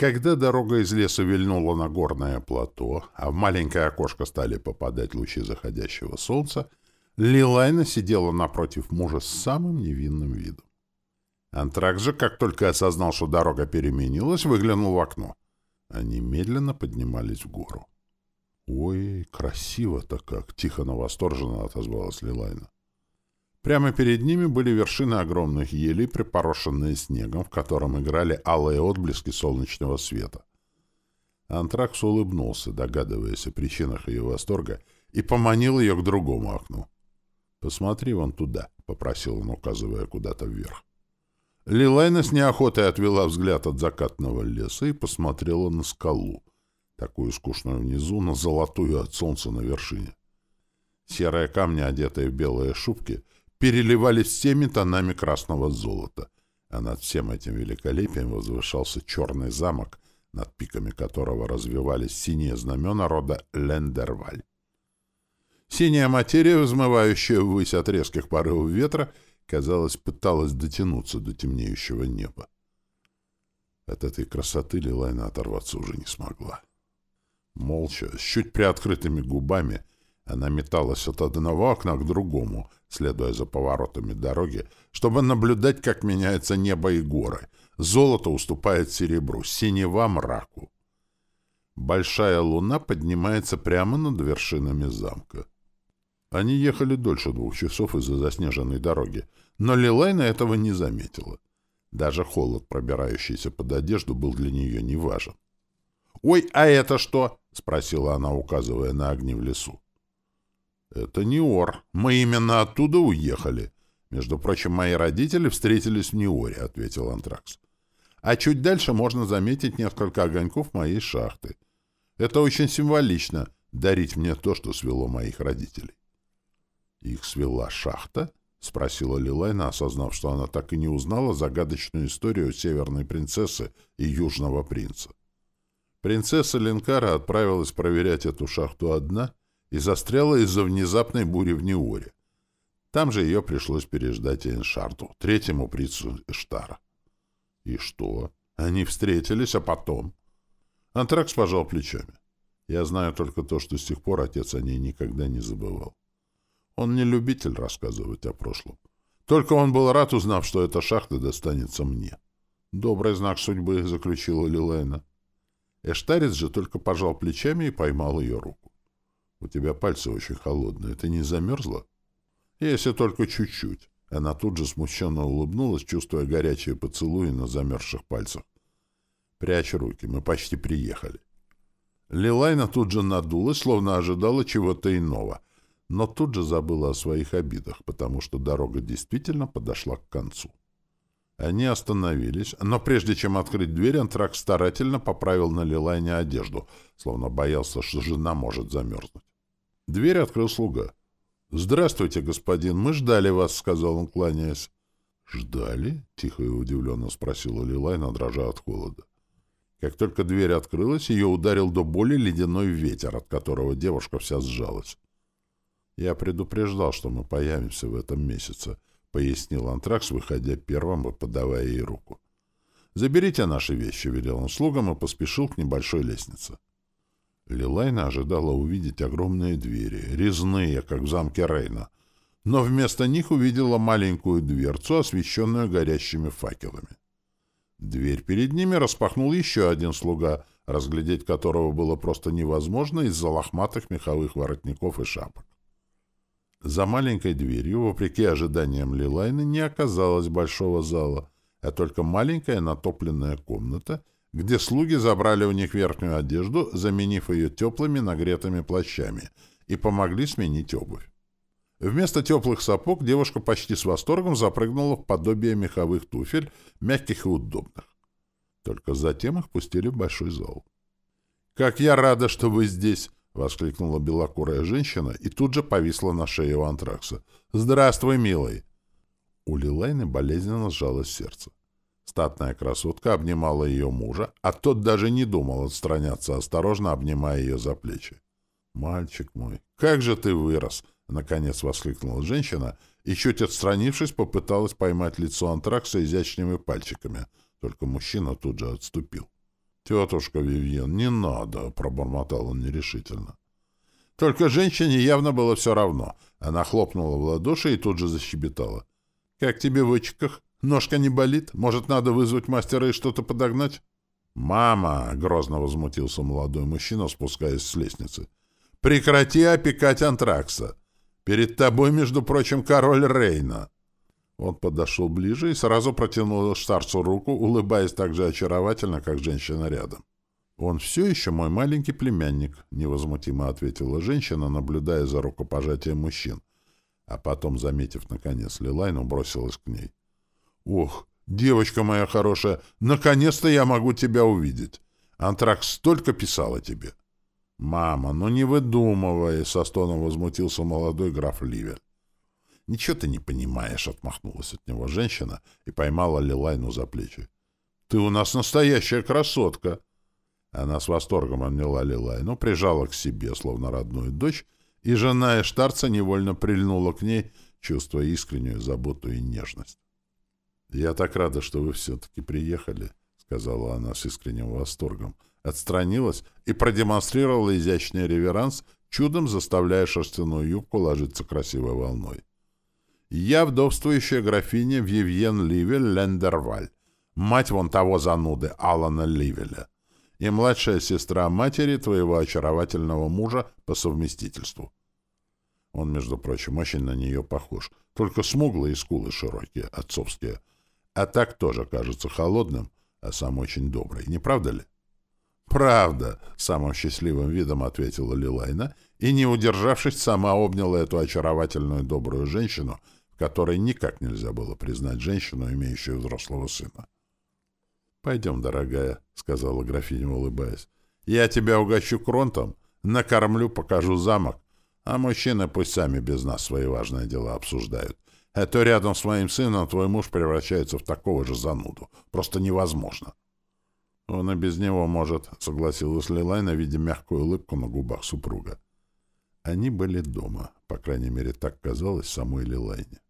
Когда дорога из леса вильнула на горное плато, а в маленькое окошко стали попадать лучи заходящего солнца, Лилайна сидела напротив мужа с самым невинным видом. Антракс же, как только осознал, что дорога переменилась, выглянул в окно. Они медленно поднимались в гору. «Ой, красиво-то как!» — тихо, но восторженно отозвалась Лилайна. Прямо перед ними были вершины огромных елей, припорошенные снегом, в котором играли алые отблески солнечного света. Антракс улыбнулся, догадываясь о причинах ее восторга, и поманил ее к другому окну. «Посмотри вон туда», — попросил он, указывая куда-то вверх. Лилайна с неохотой отвела взгляд от закатного леса и посмотрела на скалу, такую скучную внизу, на золотую от солнца на вершине. Серые камни, одетые в белые шубки, переливались всеми тонами красного золота, а над всем этим великолепием возвышался черный замок, над пиками которого развивались синие знамена рода Лендерваль. Синяя материя, взмывающая ввысь от резких порывов ветра, казалось, пыталась дотянуться до темнеющего неба. От этой красоты Лилайна оторваться уже не смогла. Молча, с чуть приоткрытыми губами, она металась от одного окна к другому, следуя за поворотами дороги, чтобы наблюдать, как меняется небо и горы. Золото уступает серебру, синева — мраку. Большая луна поднимается прямо над вершинами замка. Они ехали дольше двух часов из-за заснеженной дороги, но Лилайна этого не заметила. Даже холод, пробирающийся под одежду, был для нее не важен. «Ой, а это что?» — спросила она, указывая на огни в лесу. «Это не Ор. Мы именно оттуда уехали. Между прочим, мои родители встретились в Неоре», — ответил Антракс. «А чуть дальше можно заметить несколько огоньков моей шахты. Это очень символично — дарить мне то, что свело моих родителей». «Их свела шахта?» — спросила Лилайна, осознав, что она так и не узнала загадочную историю северной принцессы и южного принца. Принцесса Ленкара отправилась проверять эту шахту одна и застряла из-за внезапной бури в Неоре. Там же ее пришлось переждать Эншарту, третьему принцу Эштара. И что? Они встретились, а потом? Антракс пожал плечами. Я знаю только то, что с тех пор отец о ней никогда не забывал. Он не любитель рассказывать о прошлом. Только он был рад, узнав, что эта шахта достанется мне. «Добрый знак судьбы», — заключила Лилайна. Эштарец же только пожал плечами и поймал ее руку. У тебя пальцы очень холодные. Ты не замерзла? Если только чуть-чуть. Она тут же смущенно улыбнулась, чувствуя горячие поцелуи на замерзших пальцах. Прячь руки, мы почти приехали. Лилайна тут же надулась, словно ожидала чего-то иного, но тут же забыла о своих обидах, потому что дорога действительно подошла к концу. Они остановились, но прежде чем открыть дверь, Антрак старательно поправил на Лилайне одежду, словно боялся, что жена может замерзнуть. Дверь открыл слуга. «Здравствуйте, господин, мы ждали вас», — сказал он, кланяясь. «Ждали?» — тихо и удивленно спросила Лилайна, дрожа от холода. Как только дверь открылась, ее ударил до боли ледяной ветер, от которого девушка вся сжалась. «Я предупреждал, что мы появимся в этом месяце», — пояснил Антракс, выходя первым и подавая ей руку. «Заберите наши вещи», — велел он слугам и поспешил к небольшой лестнице. Лилайна ожидала увидеть огромные двери, резные, как в замке Рейна, но вместо них увидела маленькую дверцу, освещенную горящими факелами. Дверь перед ними распахнул еще один слуга, разглядеть которого было просто невозможно из-за лохматых меховых воротников и шапок. За маленькой дверью, вопреки ожиданиям Лилайны, не оказалось большого зала, а только маленькая натопленная комната — где слуги забрали у них верхнюю одежду, заменив ее теплыми нагретыми плащами, и помогли сменить обувь. Вместо теплых сапог девушка почти с восторгом запрыгнула в подобие меховых туфель, мягких и удобных. Только затем их пустили в большой зал. «Как я рада, что вы здесь!» — воскликнула белокурая женщина и тут же повисла на шее у антракса. «Здравствуй, милый!» У Лилайны болезненно сжалось сердце. Статная красотка обнимала ее мужа, а тот даже не думал отстраняться, осторожно обнимая ее за плечи. «Мальчик мой, как же ты вырос!» — наконец воскликнула женщина и, чуть отстранившись, попыталась поймать лицо антракса изящными пальчиками, только мужчина тут же отступил. «Тетушка Вивьен, не надо!» — пробормотал он нерешительно. Только женщине явно было все равно. Она хлопнула в ладоши и тут же защебетала. «Как тебе в очках? Ножка не болит? Может, надо вызвать мастера и что-то подогнать?» «Мама!» — грозно возмутился молодой мужчина, спускаясь с лестницы. «Прекрати опекать антракса! Перед тобой, между прочим, король Рейна!» Он подошел ближе и сразу протянул старцу руку, улыбаясь так же очаровательно, как женщина рядом. «Он все еще мой маленький племянник», — невозмутимо ответила женщина, наблюдая за рукопожатием мужчин. А потом, заметив, наконец, Лилайну, бросилась к ней. «Ох, девочка моя хорошая, наконец-то я могу тебя увидеть. Антракс столько писал о тебе». «Мама, ну не выдумывай!» — со стоном возмутился молодой граф Ливер. «Ничего ты не понимаешь», — отмахнулась от него женщина и поймала Лилайну за плечи. «Ты у нас настоящая красотка!» Она с восторгом обняла Лилайну, прижала к себе, словно родную дочь, и жена Эштарца невольно прильнула к ней, чувствуя искреннюю заботу и нежность. «Я так рада, что вы все-таки приехали», — сказала она с искренним восторгом, отстранилась и продемонстрировала изящный реверанс, чудом заставляя шерстяную юбку ложиться красивой волной. Я вдовствующая графиня Вивьен Ливель Лендерваль, мать вон того зануды Алана Ливеля, и младшая сестра матери твоего очаровательного мужа по совместительству. Он, между прочим, очень на нее похож, только смуглые скулы широкие, отцовские, а так тоже кажется холодным, а сам очень добрый, не правда ли? «Правда», — самым счастливым видом ответила Лилайна, и, не удержавшись, сама обняла эту очаровательную добрую женщину — которой никак нельзя было признать женщину, имеющую взрослого сына. «Пойдем, дорогая», — сказала графиня, улыбаясь. «Я тебя угощу кронтом, накормлю, покажу замок, а мужчины пусть сами без нас свои важные дела обсуждают. Это рядом с моим сыном твой муж превращается в такого же зануду. Просто невозможно». «Он и без него может», — согласилась Лилайна, видя мягкую улыбку на губах супруга. Они были дома, по крайней мере, так казалось самой Лилайне.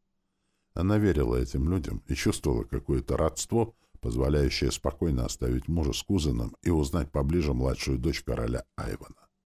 Она верила этим людям и чувствовала какое-то родство, позволяющее спокойно оставить мужа с кузеном и узнать поближе младшую дочь короля Айвана.